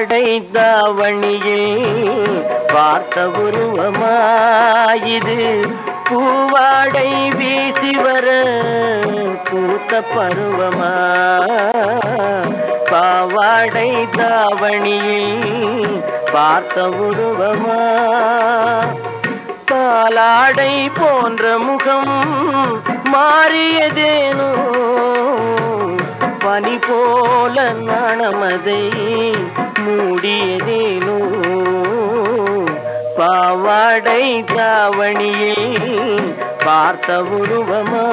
பாவாடை தாவணியில் பார்த்த உருவமாயிது. பூவாடை வீசி வர பூத்த பருவமா? பாவாடை தாவணியில் பார்த்த உருவமா? பாலாடை போன்ற முகம் மாறியதேனோ? பனி போல நாணமதை மூடியதேனோ பாவாடை தாவணியில் பார்த்த உருவமா.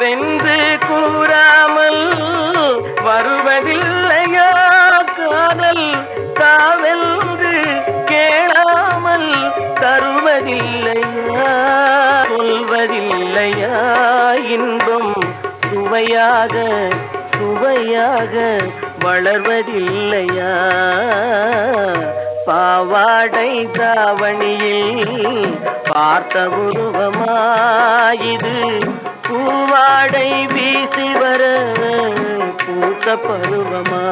வாவென்று கூறாமல் வருவதில்லையா? காதல் தாவென்று கேளாமல் தருவதில்லையா? சொல்வதில்லையா? இன்பம் சுவையாக சுவையாக வளர்வதில்லையா? பாவாடை தாவணியில் பார்த்த உருவமாயிது. பூவாடை வீசி வர பூத்த பருவமா?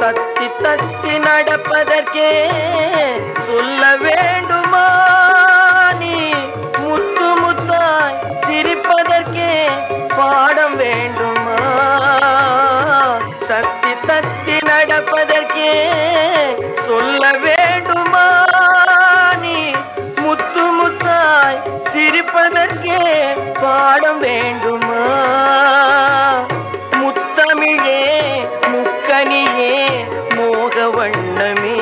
தத்தி தத்தி நடப்பதற்கே சொல்ல வேண்டும். தத்தி தத்தி நடப்பதற்கே சொல்ல வேண்டுமா? நீ முத்து முத்தாய் சிரிப்பதற்கே பாடம் வேண்டுமா? முத்தமிழே முக்கனியே மோக வண்ணமே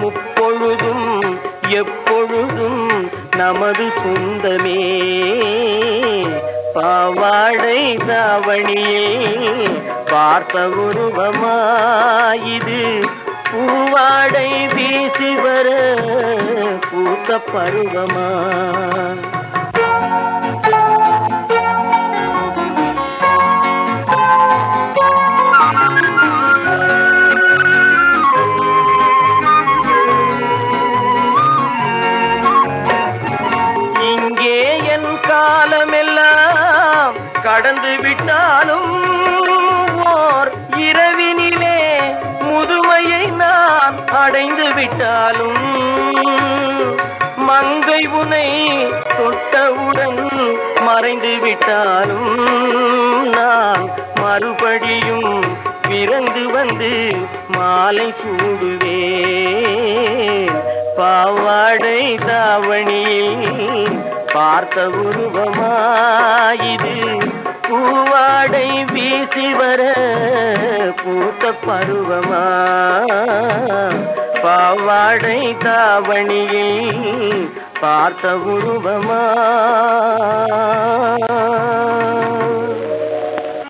முப்பொழுதும் எப்பொழுதும் நமது சொந்தமே. பாவாடை தாவணியில் பார்த்த உருவமாயிது. பூவாடை வீசி வர பூத்த பருவமா? கடந்து விட்டாலும் ஓர் இரவினிலே முதுமையை நான் அடைந்து விட்டாலும் மங்கை உனை தொட்டவுடன் மறைந்து விட்டாலும் நான் மறுபடியும் பிறந்து வந்து மாலை சூடுவேன். பாவாடை தாவணியில் பார்த்த உருவமாயிது. பூவாடை வீசி வர பூத்த பருவமா? பாவாடை தாவணியில் பார்த்த உருவமா?